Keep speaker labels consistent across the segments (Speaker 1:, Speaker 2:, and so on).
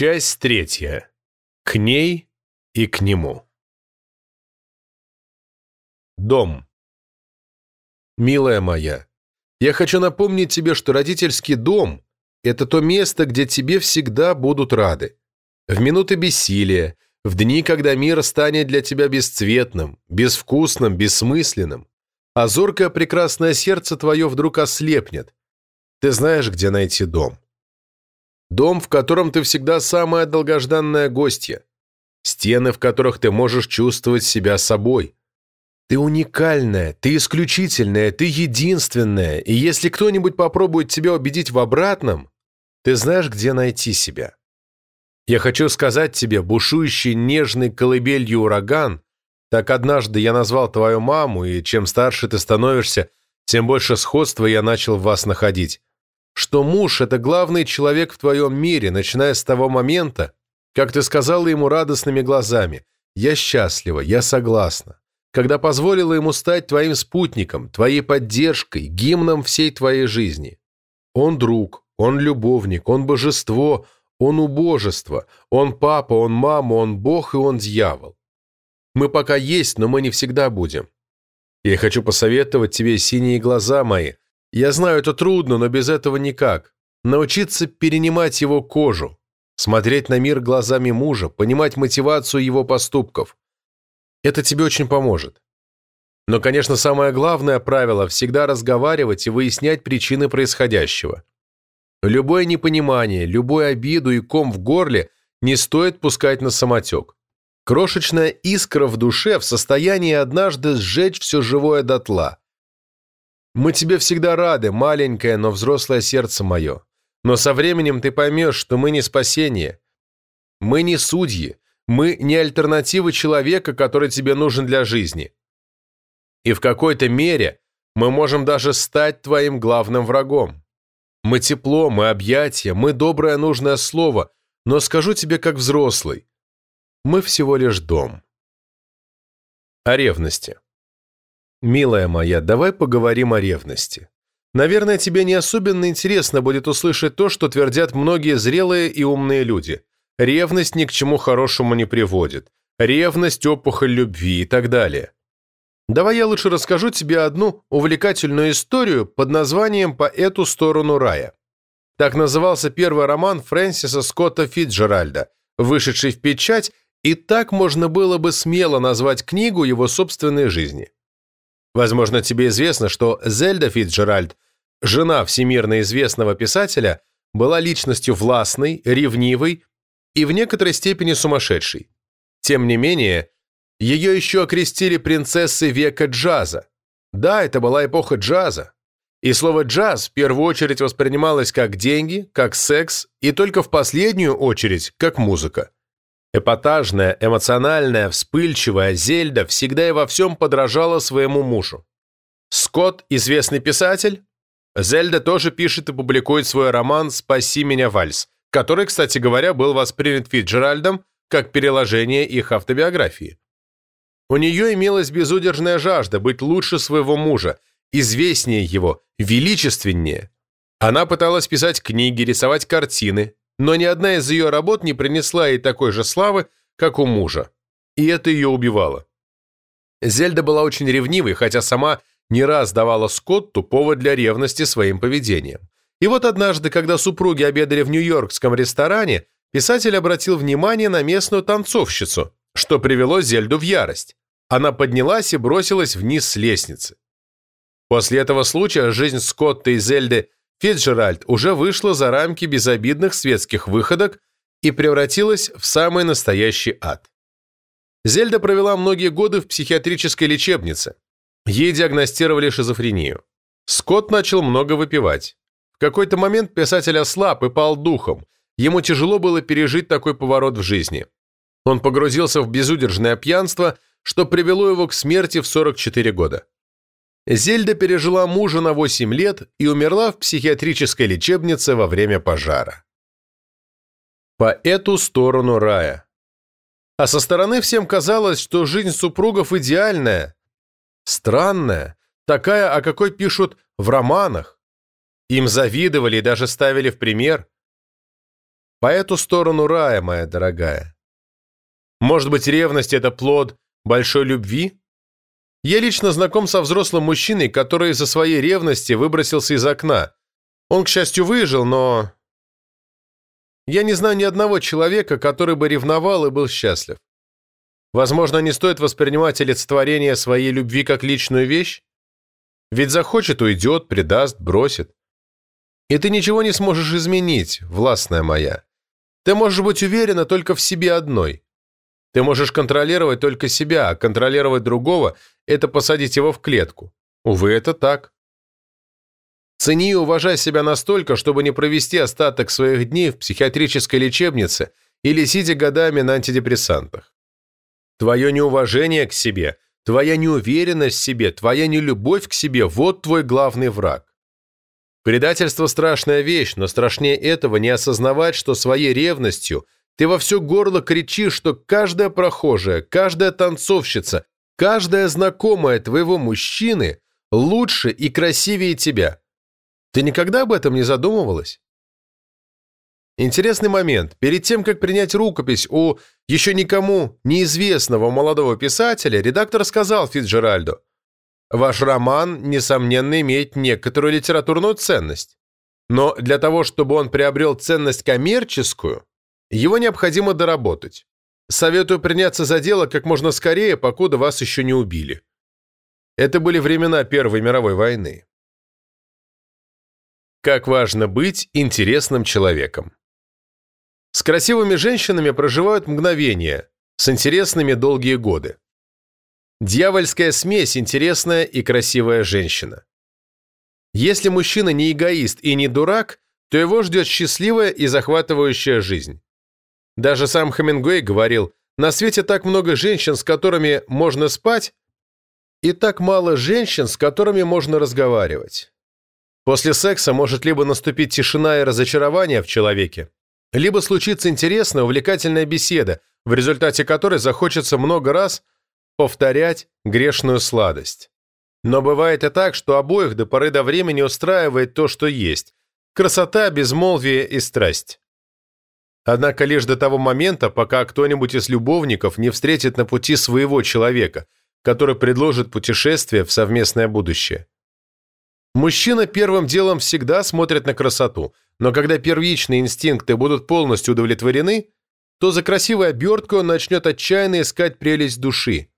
Speaker 1: Часть третья. К ней и к нему. Дом. Милая моя, я хочу напомнить тебе, что родительский дом – это то место, где тебе всегда будут рады. В минуты бессилия, в дни, когда мир станет для тебя бесцветным, безвкусным, бессмысленным, а зоркое прекрасное сердце твое вдруг ослепнет. Ты знаешь, где найти дом. Дом, в котором ты всегда самая долгожданная гостья. Стены, в которых ты можешь чувствовать себя собой. Ты уникальная, ты исключительная, ты единственная, и если кто-нибудь попробует тебя убедить в обратном, ты знаешь, где найти себя. Я хочу сказать тебе, бушующий нежный колыбелью ураган, так однажды я назвал твою маму, и чем старше ты становишься, тем больше сходства я начал в вас находить что муж – это главный человек в твоем мире, начиная с того момента, как ты сказала ему радостными глазами «Я счастлива, я согласна», когда позволила ему стать твоим спутником, твоей поддержкой, гимном всей твоей жизни. Он друг, он любовник, он божество, он убожество, он папа, он мама, он бог и он дьявол. Мы пока есть, но мы не всегда будем. Я хочу посоветовать тебе синие глаза мои – я знаю, это трудно, но без этого никак. Научиться перенимать его кожу, смотреть на мир глазами мужа, понимать мотивацию его поступков. Это тебе очень поможет. Но, конечно, самое главное правило – всегда разговаривать и выяснять причины происходящего. Любое непонимание, любую обиду и ком в горле не стоит пускать на самотек. Крошечная искра в душе в состоянии однажды сжечь все живое дотла. Мы тебе всегда рады, маленькое, но взрослое сердце мое. Но со временем ты поймешь, что мы не спасение. Мы не судьи. Мы не альтернатива человека, который тебе нужен для жизни. И в какой-то мере мы можем даже стать твоим главным врагом. Мы тепло, мы объятия, мы доброе нужное слово, но скажу тебе как взрослый. Мы всего лишь дом. О ревности. «Милая моя, давай поговорим о ревности. Наверное, тебе не особенно интересно будет услышать то, что твердят многие зрелые и умные люди. Ревность ни к чему хорошему не приводит. Ревность – опухоль любви и так далее. Давай я лучше расскажу тебе одну увлекательную историю под названием «По эту сторону рая». Так назывался первый роман Фрэнсиса Скотта Фитджеральда, вышедший в печать, и так можно было бы смело назвать книгу его собственной жизни. Возможно, тебе известно, что Зельда Фитджеральд, жена всемирно известного писателя, была личностью властной, ревнивой и в некоторой степени сумасшедшей. Тем не менее, ее еще окрестили принцессой века джаза. Да, это была эпоха джаза. И слово «джаз» в первую очередь воспринималось как деньги, как секс и только в последнюю очередь как музыка. Эпатажная, эмоциональная, вспыльчивая Зельда всегда и во всем подражала своему мужу. Скотт – известный писатель. Зельда тоже пишет и публикует свой роман «Спаси меня, Вальс», который, кстати говоря, был воспринят Фитджеральдом как переложение их автобиографии. У нее имелась безудержная жажда быть лучше своего мужа, известнее его, величественнее. Она пыталась писать книги, рисовать картины, но ни одна из ее работ не принесла ей такой же славы, как у мужа. И это ее убивало. Зельда была очень ревнивой, хотя сама не раз давала Скотту повод для ревности своим поведением. И вот однажды, когда супруги обедали в нью-йоркском ресторане, писатель обратил внимание на местную танцовщицу, что привело Зельду в ярость. Она поднялась и бросилась вниз с лестницы. После этого случая жизнь Скотта и Зельды Фитджеральд уже вышла за рамки безобидных светских выходок и превратилась в самый настоящий ад. Зельда провела многие годы в психиатрической лечебнице. Ей диагностировали шизофрению. Скотт начал много выпивать. В какой-то момент писатель ослаб и пал духом. Ему тяжело было пережить такой поворот в жизни. Он погрузился в безудержное пьянство, что привело его к смерти в 44 года. Зельда пережила мужа на 8 лет и умерла в психиатрической лечебнице во время пожара. По эту сторону рая. А со стороны всем казалось, что жизнь супругов идеальная, странная, такая, о какой пишут в романах. Им завидовали и даже ставили в пример. По эту сторону рая, моя дорогая. Может быть, ревность – это плод большой любви? Я лично знаком со взрослым мужчиной, который из-за своей ревности выбросился из окна. Он, к счастью, выжил, но... Я не знаю ни одного человека, который бы ревновал и был счастлив. Возможно, не стоит воспринимать олицетворение своей любви как личную вещь? Ведь захочет – уйдет, предаст, бросит. И ты ничего не сможешь изменить, властная моя. Ты можешь быть уверена только в себе одной. Ты можешь контролировать только себя, а контролировать другого – это посадить его в клетку. Увы, это так. Цени и уважай себя настолько, чтобы не провести остаток своих дней в психиатрической лечебнице или сидя годами на антидепрессантах. Твое неуважение к себе, твоя неуверенность в себе, твоя нелюбовь к себе – вот твой главный враг. Предательство – страшная вещь, но страшнее этого не осознавать, что своей ревностью – ты во все горло кричишь, что каждая прохожая, каждая танцовщица, каждая знакомая твоего мужчины лучше и красивее тебя. Ты никогда об этом не задумывалась? Интересный момент. Перед тем, как принять рукопись у еще никому неизвестного молодого писателя, редактор сказал Фитджеральду, «Ваш роман, несомненно, имеет некоторую литературную ценность. Но для того, чтобы он приобрел ценность коммерческую, его необходимо доработать. Советую приняться за дело как можно скорее, покуда вас еще не убили. Это были времена Первой мировой войны. Как важно быть интересным человеком. С красивыми женщинами проживают мгновения, с интересными долгие годы. Дьявольская смесь – интересная и красивая женщина. Если мужчина не эгоист и не дурак, то его ждет счастливая и захватывающая жизнь. Даже сам Хемингуэй говорил, на свете так много женщин, с которыми можно спать, и так мало женщин, с которыми можно разговаривать. После секса может либо наступить тишина и разочарование в человеке, либо случится интересная, увлекательная беседа, в результате которой захочется много раз повторять грешную сладость. Но бывает и так, что обоих до поры до времени устраивает то, что есть – красота, безмолвие и страсть. Однако лишь до того момента, пока кто-нибудь из любовников не встретит на пути своего человека, который предложит путешествие в совместное будущее. Мужчина первым делом всегда смотрит на красоту, но когда первичные инстинкты будут полностью удовлетворены, то за красивой оберткой он начнет отчаянно искать прелесть души.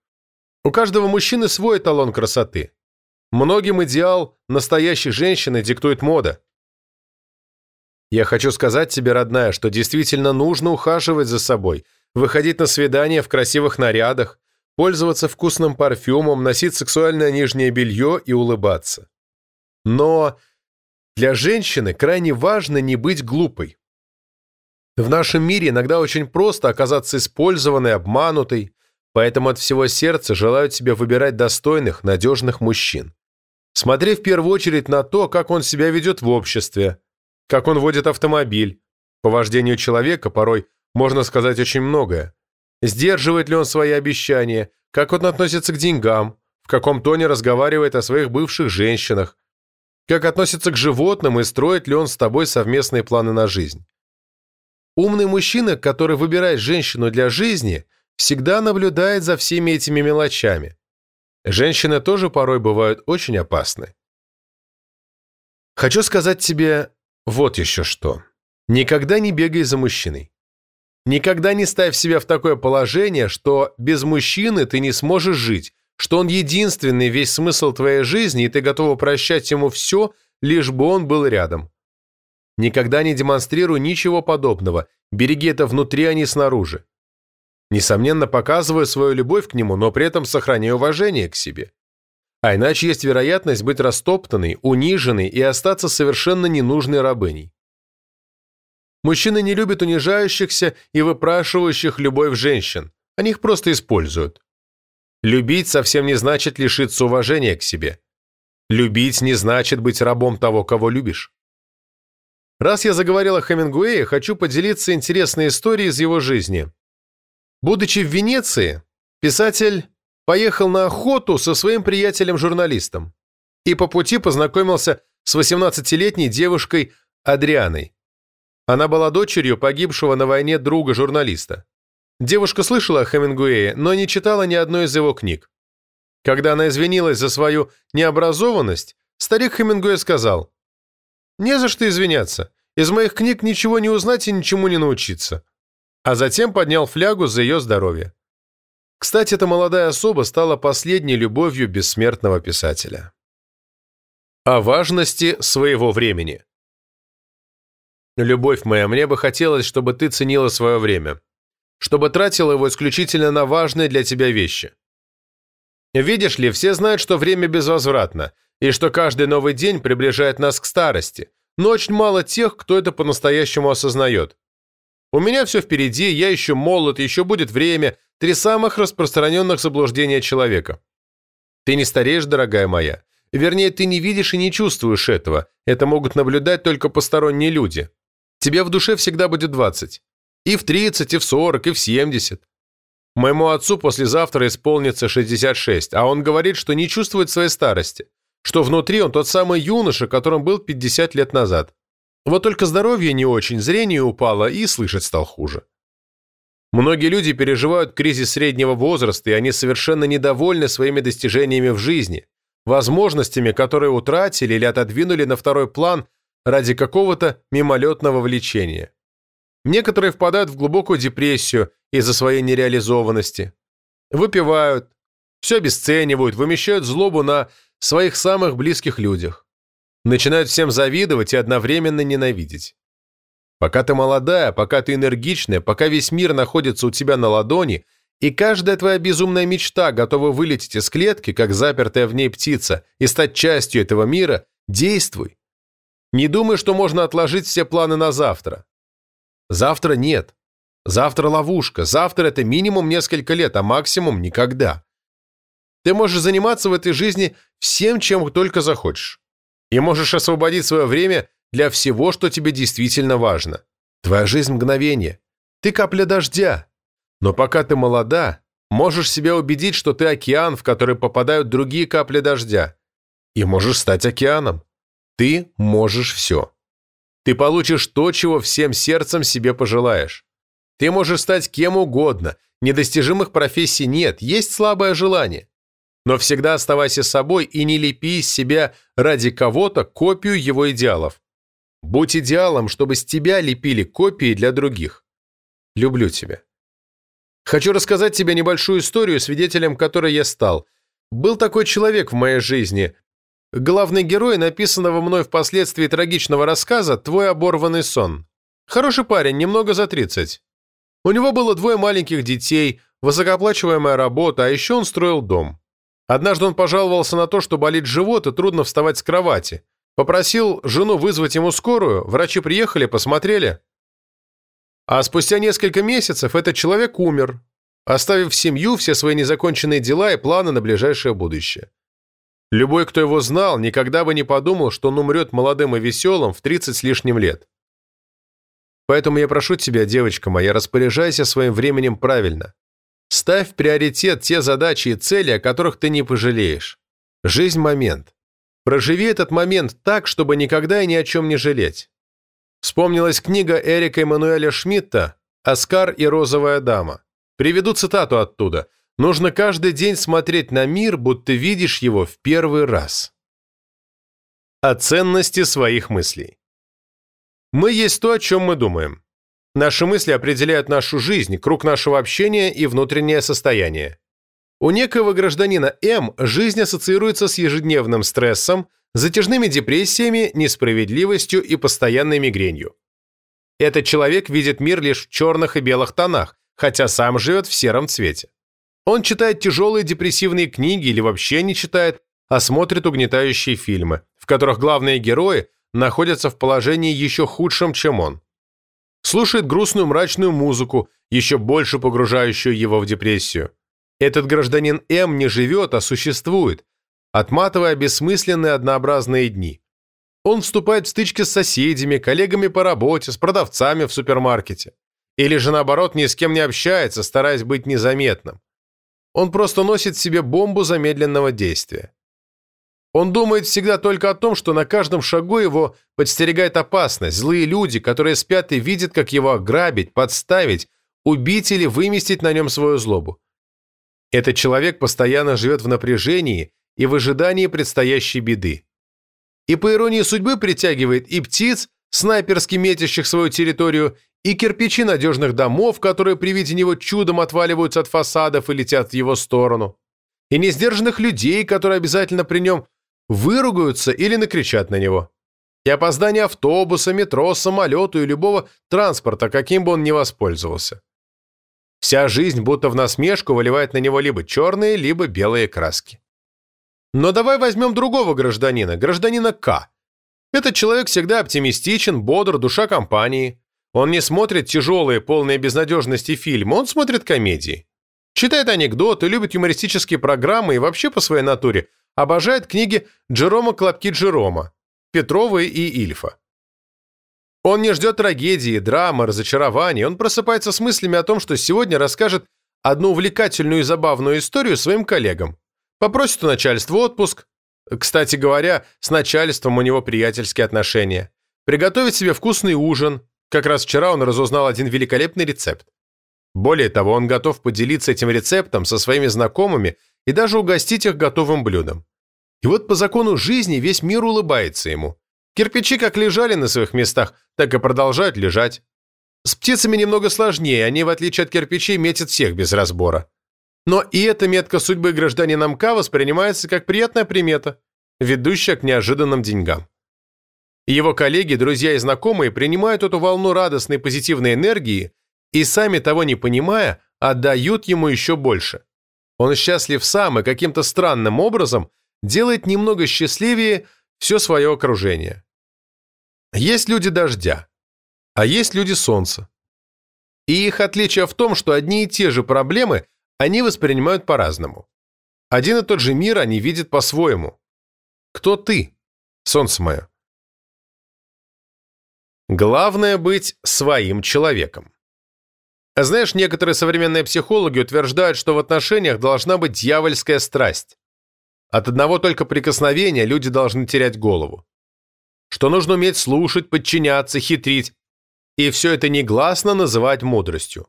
Speaker 1: У каждого мужчины свой эталон красоты. Многим идеал настоящей женщины диктует мода. Я хочу сказать тебе, родная, что действительно нужно ухаживать за собой, выходить на свидания в красивых нарядах, пользоваться вкусным парфюмом, носить сексуальное нижнее белье и улыбаться. Но для женщины крайне важно не быть глупой. В нашем мире иногда очень просто оказаться использованной, обманутой, поэтому от всего сердца желаю тебе выбирать достойных, надежных мужчин. Смотри в первую очередь на то, как он себя ведет в обществе, как он водит автомобиль. По вождению человека порой можно сказать очень многое. Сдерживает ли он свои обещания, как он относится к деньгам, в каком тоне разговаривает о своих бывших женщинах, как относится к животным и строит ли он с тобой совместные планы на жизнь. Умный мужчина, который выбирает женщину для жизни, всегда наблюдает за всеми этими мелочами. Женщины тоже порой бывают очень опасны. Хочу сказать тебе, вот еще что. Никогда не бегай за мужчиной. Никогда не ставь себя в такое положение, что без мужчины ты не сможешь жить, что он единственный весь смысл твоей жизни, и ты готова прощать ему все, лишь бы он был рядом. Никогда не демонстрируй ничего подобного, береги это внутри, а не снаружи. Несомненно, показываю свою любовь к нему, но при этом сохраняю уважение к себе. А иначе есть вероятность быть растоптанной, униженной и остаться совершенно ненужной рабыней. Мужчины не любят унижающихся и выпрашивающих любовь женщин. Они их просто используют. Любить совсем не значит лишиться уважения к себе. Любить не значит быть рабом того, кого любишь. Раз я заговорил о Хемингуэе, хочу поделиться интересной историей из его жизни. Будучи в Венеции, писатель поехал на охоту со своим приятелем-журналистом и по пути познакомился с 18-летней девушкой Адрианой. Она была дочерью погибшего на войне друга журналиста. Девушка слышала о Хемингуэе, но не читала ни одной из его книг. Когда она извинилась за свою необразованность, старик Хемингуэй сказал, «Не за что извиняться. Из моих книг ничего не узнать и ничему не научиться». А затем поднял флягу за ее здоровье. Кстати, эта молодая особа стала последней любовью бессмертного писателя. О важности своего времени. Любовь моя, мне бы хотелось, чтобы ты ценила свое время, чтобы тратила его исключительно на важные для тебя вещи. Видишь ли, все знают, что время безвозвратно, и что каждый новый день приближает нас к старости, но очень мало тех, кто это по-настоящему осознает. У меня все впереди, я еще молод, еще будет время, три самых распространенных заблуждения человека. Ты не стареешь, дорогая моя. Вернее, ты не видишь и не чувствуешь этого. Это могут наблюдать только посторонние люди. Тебе в душе всегда будет 20. И в 30, и в 40, и в 70. Моему отцу послезавтра исполнится 66, а он говорит, что не чувствует своей старости, что внутри он тот самый юноша, которым был 50 лет назад. Вот только здоровье не очень, зрение упало и слышать стал хуже. Многие люди переживают кризис среднего возраста, и они совершенно недовольны своими достижениями в жизни, возможностями, которые утратили или отодвинули на второй план ради какого-то мимолетного влечения. Некоторые впадают в глубокую депрессию из-за своей нереализованности. Выпивают, все обесценивают, вымещают злобу на своих самых близких людях. Начинают всем завидовать и одновременно ненавидеть. Пока ты молодая, пока ты энергичная, пока весь мир находится у тебя на ладони, и каждая твоя безумная мечта готова вылететь из клетки, как запертая в ней птица, и стать частью этого мира, действуй. Не думай, что можно отложить все планы на завтра. Завтра нет. Завтра ловушка. Завтра это минимум несколько лет, а максимум никогда. Ты можешь заниматься в этой жизни всем, чем только захочешь. И можешь освободить свое время для всего, что тебе действительно важно. Твоя жизнь – мгновение. Ты капля дождя. Но пока ты молода, можешь себя убедить, что ты океан, в который попадают другие капли дождя. И можешь стать океаном. Ты можешь все. Ты получишь то, чего всем сердцем себе пожелаешь. Ты можешь стать кем угодно. Недостижимых профессий нет, есть слабое желание. Но всегда оставайся собой и не лепи из себя ради кого-то копию его идеалов. Будь идеалом, чтобы с тебя лепили копии для других. Люблю тебя. Хочу рассказать тебе небольшую историю, свидетелем которой я стал. Был такой человек в моей жизни, Главный герой написанного мной впоследствии трагичного рассказа «Твой оборванный сон». Хороший парень, немного за 30. У него было двое маленьких детей, высокооплачиваемая работа, а еще он строил дом. Однажды он пожаловался на то, что болит живот и трудно вставать с кровати. Попросил жену вызвать ему скорую, врачи приехали, посмотрели. А спустя несколько месяцев этот человек умер, оставив семью, все свои незаконченные дела и планы на ближайшее будущее. Любой, кто его знал, никогда бы не подумал, что он умрет молодым и веселым в 30 с лишним лет. Поэтому я прошу тебя, девочка моя, распоряжайся своим временем правильно. Ставь в приоритет те задачи и цели, о которых ты не пожалеешь. Жизнь – момент. Проживи этот момент так, чтобы никогда и ни о чем не жалеть. Вспомнилась книга Эрика Эммануэля Шмидта «Оскар и розовая дама». Приведу цитату оттуда – Нужно каждый день смотреть на мир, будто видишь его в первый раз. О ценности своих мыслей. Мы есть то, о чем мы думаем. Наши мысли определяют нашу жизнь, круг нашего общения и внутреннее состояние. У некого гражданина М жизнь ассоциируется с ежедневным стрессом, затяжными депрессиями, несправедливостью и постоянной мигренью. Этот человек видит мир лишь в черных и белых тонах, хотя сам живет в сером цвете. Он читает тяжелые депрессивные книги или вообще не читает, а смотрит угнетающие фильмы, в которых главные герои находятся в положении еще худшем, чем он. Слушает грустную мрачную музыку, еще больше погружающую его в депрессию. Этот гражданин М не живет, а существует, отматывая бессмысленные однообразные дни. Он вступает в стычки с соседями, коллегами по работе, с продавцами в супермаркете. Или же наоборот ни с кем не общается, стараясь быть незаметным. Он просто носит в себе бомбу замедленного действия. Он думает всегда только о том, что на каждом шагу его подстерегает опасность, злые люди, которые спят и видят, как его ограбить, подставить, убить или выместить на нем свою злобу. Этот человек постоянно живет в напряжении и в ожидании предстоящей беды. И по иронии судьбы притягивает и птиц, снайперски метящих свою территорию, и кирпичи надежных домов, которые при виде него чудом отваливаются от фасадов и летят в его сторону, и несдержанных людей, которые обязательно при нем выругаются или накричат на него, и опоздание автобуса, метро, самолету и любого транспорта, каким бы он ни воспользовался. Вся жизнь будто в насмешку выливает на него либо черные, либо белые краски. Но давай возьмем другого гражданина, гражданина К. Этот человек всегда оптимистичен, бодр, душа компании. Он не смотрит тяжелые, полные безнадежности фильмы, он смотрит комедии. Читает анекдоты, любит юмористические программы и вообще по своей натуре обожает книги Джерома Клопки Джерома, Петрова и Ильфа. Он не ждет трагедии, драмы, разочарований, он просыпается с мыслями о том, что сегодня расскажет одну увлекательную и забавную историю своим коллегам. Попросит у начальства отпуск. Кстати говоря, с начальством у него приятельские отношения. Приготовить себе вкусный ужин, как раз вчера он разузнал один великолепный рецепт. Более того, он готов поделиться этим рецептом со своими знакомыми и даже угостить их готовым блюдом. И вот по закону жизни весь мир улыбается ему. Кирпичи как лежали на своих местах, так и продолжают лежать. С птицами немного сложнее, они, в отличие от кирпичей, метят всех без разбора. Но и эта метка судьбы гражданина МК воспринимается как приятная примета, ведущая к неожиданным деньгам. Его коллеги, друзья и знакомые принимают эту волну радостной позитивной энергии и, сами того не понимая, отдают ему еще больше. Он счастлив сам и каким-то странным образом делает немного счастливее все свое окружение. Есть люди дождя, а есть люди солнца. И их отличие в том, что одни и те же проблемы они воспринимают по-разному. Один и тот же мир они видят по-своему. Кто ты, солнце мое? Главное быть своим человеком. Знаешь, некоторые современные психологи утверждают, что в отношениях должна быть дьявольская страсть. От одного только прикосновения люди должны терять голову. Что нужно уметь слушать, подчиняться, хитрить. И все это негласно называть мудростью.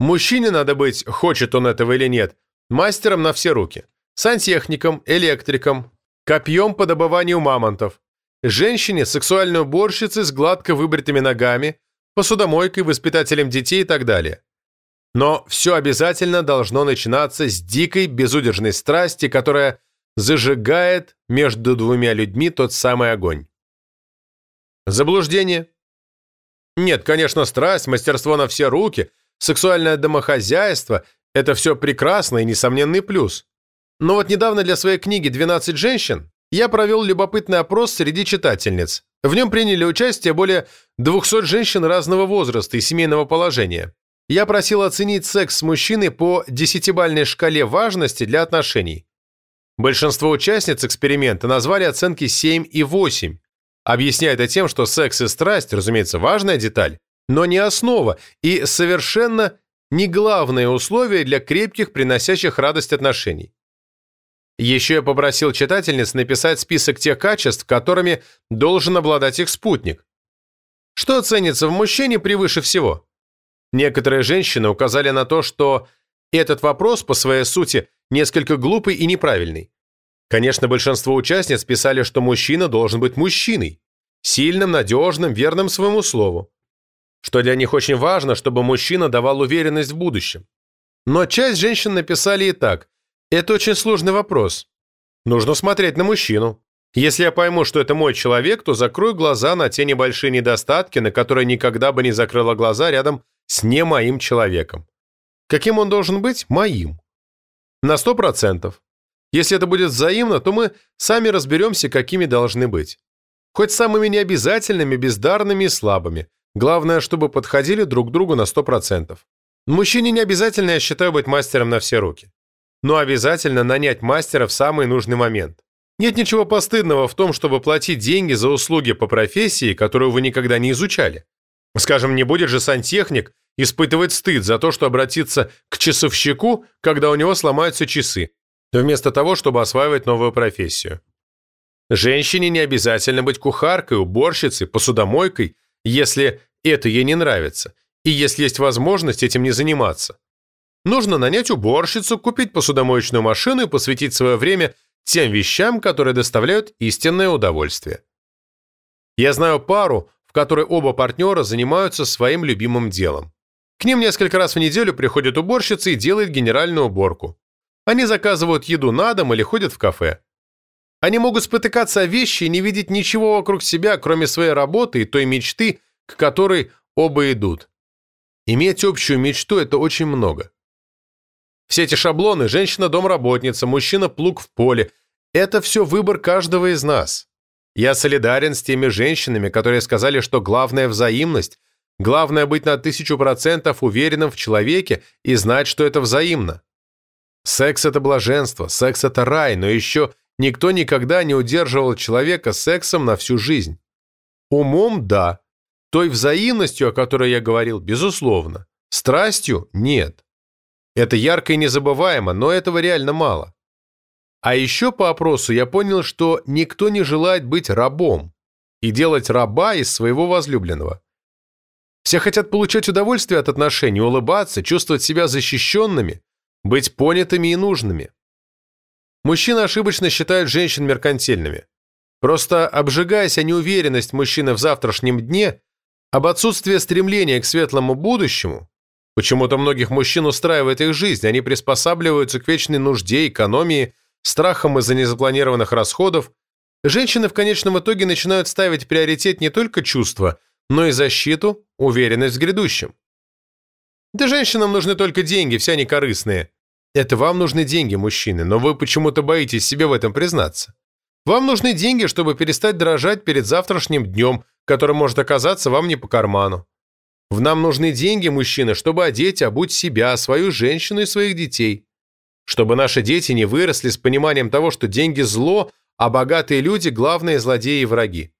Speaker 1: Мужчине надо быть, хочет он этого или нет, мастером на все руки. Сантехником, электриком, копьем по добыванию мамонтов, женщине – сексуальной уборщицей с гладко выбритыми ногами, посудомойкой, воспитателем детей и так далее. Но все обязательно должно начинаться с дикой, безудержной страсти, которая зажигает между двумя людьми тот самый огонь. Заблуждение? Нет, конечно, страсть, мастерство на все руки, сексуальное домохозяйство – это все прекрасно и несомненный плюс. Но вот недавно для своей книги «12 женщин» я провел любопытный опрос среди читательниц. В нем приняли участие более 200 женщин разного возраста и семейного положения. Я просил оценить секс с мужчиной по десятибальной шкале важности для отношений. Большинство участниц эксперимента назвали оценки 7 и 8, объясняя это тем, что секс и страсть, разумеется, важная деталь, но не основа и совершенно не главное условие для крепких, приносящих радость отношений. Еще я попросил читательниц написать список тех качеств, которыми должен обладать их спутник. Что ценится в мужчине превыше всего? Некоторые женщины указали на то, что этот вопрос по своей сути несколько глупый и неправильный. Конечно, большинство участниц писали, что мужчина должен быть мужчиной, сильным, надежным, верным своему слову. Что для них очень важно, чтобы мужчина давал уверенность в будущем. Но часть женщин написали и так. Это очень сложный вопрос. Нужно смотреть на мужчину. Если я пойму, что это мой человек, то закрою глаза на те небольшие недостатки, на которые никогда бы не закрыла глаза рядом с не моим человеком. Каким он должен быть? Моим. На сто процентов. Если это будет взаимно, то мы сами разберемся, какими должны быть. Хоть самыми необязательными, бездарными и слабыми. Главное, чтобы подходили друг к другу на сто процентов. Мужчине не обязательно, я считаю, быть мастером на все руки но обязательно нанять мастера в самый нужный момент. Нет ничего постыдного в том, чтобы платить деньги за услуги по профессии, которую вы никогда не изучали. Скажем, не будет же сантехник испытывать стыд за то, что обратиться к часовщику, когда у него сломаются часы, вместо того, чтобы осваивать новую профессию. Женщине не обязательно быть кухаркой, уборщицей, посудомойкой, если это ей не нравится, и если есть возможность этим не заниматься. Нужно нанять уборщицу, купить посудомоечную машину и посвятить свое время тем вещам, которые доставляют истинное удовольствие. Я знаю пару, в которой оба партнера занимаются своим любимым делом. К ним несколько раз в неделю приходит уборщица и делает генеральную уборку. Они заказывают еду на дом или ходят в кафе. Они могут спотыкаться о вещи и не видеть ничего вокруг себя, кроме своей работы и той мечты, к которой оба идут. Иметь общую мечту – это очень много. Все эти шаблоны – женщина-домработница, мужчина-плуг в поле – это все выбор каждого из нас. Я солидарен с теми женщинами, которые сказали, что главное – взаимность, главное – быть на тысячу процентов уверенным в человеке и знать, что это взаимно. Секс – это блаженство, секс – это рай, но еще никто никогда не удерживал человека сексом на всю жизнь. Умом – да, той взаимностью, о которой я говорил, безусловно. Страстью – нет. Это ярко и незабываемо, но этого реально мало. А еще по опросу я понял, что никто не желает быть рабом и делать раба из своего возлюбленного. Все хотят получать удовольствие от отношений, улыбаться, чувствовать себя защищенными, быть понятыми и нужными. Мужчины ошибочно считают женщин меркантильными. Просто обжигаясь о неуверенность мужчины в завтрашнем дне, об отсутствии стремления к светлому будущему, почему-то многих мужчин устраивает их жизнь, они приспосабливаются к вечной нужде, экономии, страхам из-за незапланированных расходов, женщины в конечном итоге начинают ставить приоритет не только чувства, но и защиту, уверенность в грядущем. Да женщинам нужны только деньги, все они корыстные. Это вам нужны деньги, мужчины, но вы почему-то боитесь себе в этом признаться. Вам нужны деньги, чтобы перестать дрожать перед завтрашним днем, который может оказаться вам не по карману. В нам нужны деньги, мужчины, чтобы одеть, обуть себя, свою женщину и своих детей. Чтобы наши дети не выросли с пониманием того, что деньги – зло, а богатые люди – главные злодеи и враги.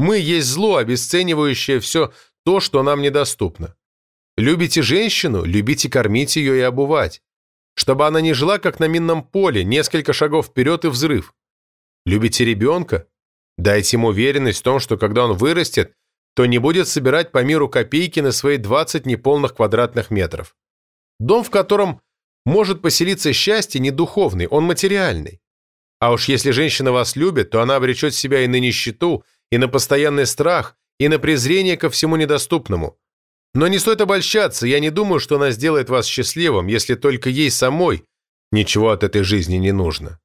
Speaker 1: Мы есть зло, обесценивающее все то, что нам недоступно. Любите женщину – любите кормить ее и обувать. Чтобы она не жила, как на минном поле, несколько шагов вперед и взрыв. Любите ребенка? Дайте ему уверенность в том, что когда он вырастет, то не будет собирать по миру копейки на свои 20 неполных квадратных метров. Дом, в котором может поселиться счастье, не духовный, он материальный. А уж если женщина вас любит, то она обречет себя и на нищету, и на постоянный страх, и на презрение ко всему недоступному. Но не стоит обольщаться, я не думаю, что она сделает вас счастливым, если только ей самой ничего от этой жизни не нужно.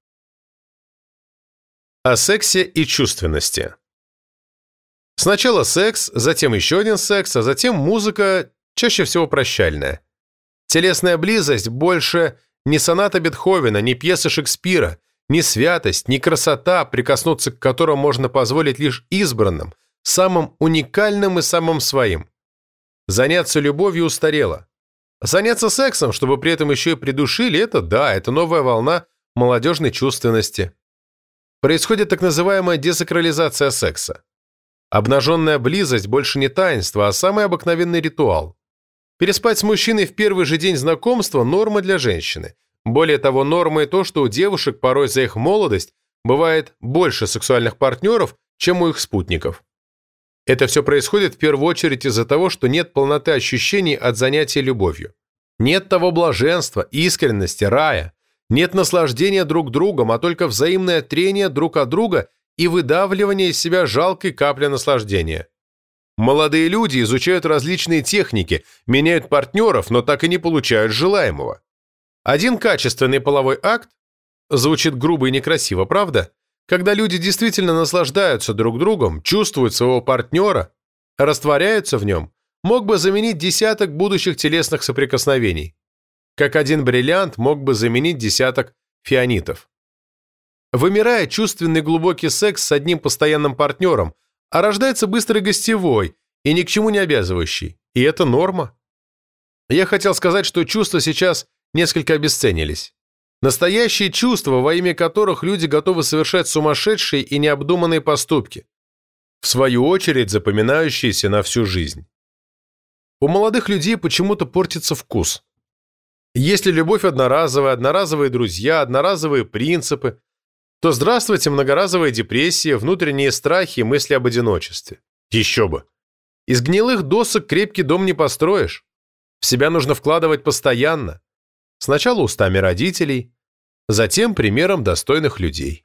Speaker 1: О сексе и чувственности. Сначала секс, затем еще один секс, а затем музыка, чаще всего прощальная. Телесная близость больше не соната Бетховена, не пьеса Шекспира, не святость, не красота, прикоснуться к которым можно позволить лишь избранным, самым уникальным и самым своим. Заняться любовью устарело. Заняться сексом, чтобы при этом еще и придушили, это да, это новая волна молодежной чувственности происходит так называемая десакрализация секса. Обнаженная близость больше не таинство, а самый обыкновенный ритуал. Переспать с мужчиной в первый же день знакомства – норма для женщины. Более того, нормой то, что у девушек порой за их молодость бывает больше сексуальных партнеров, чем у их спутников. Это все происходит в первую очередь из-за того, что нет полноты ощущений от занятия любовью. Нет того блаженства, искренности, рая, нет наслаждения друг другом, а только взаимное трение друг от друга и выдавливание из себя жалкой капли наслаждения. Молодые люди изучают различные техники, меняют партнеров, но так и не получают желаемого. Один качественный половой акт звучит грубо и некрасиво, правда? Когда люди действительно наслаждаются друг другом, чувствуют своего партнера, растворяются в нем, мог бы заменить десяток будущих телесных соприкосновений как один бриллиант мог бы заменить десяток фианитов. Вымирает чувственный глубокий секс с одним постоянным партнером, а рождается быстрый гостевой и ни к чему не обязывающий. И это норма. Я хотел сказать, что чувства сейчас несколько обесценились. Настоящие чувства, во имя которых люди готовы совершать сумасшедшие и необдуманные поступки, в свою очередь запоминающиеся на всю жизнь. У молодых людей почему-то портится вкус. Если любовь одноразовая, одноразовые друзья, одноразовые принципы, то здравствуйте многоразовая депрессия, внутренние страхи и мысли об одиночестве. Еще бы. Из гнилых досок крепкий дом не построишь. В себя нужно вкладывать постоянно. Сначала устами родителей, затем примером достойных людей.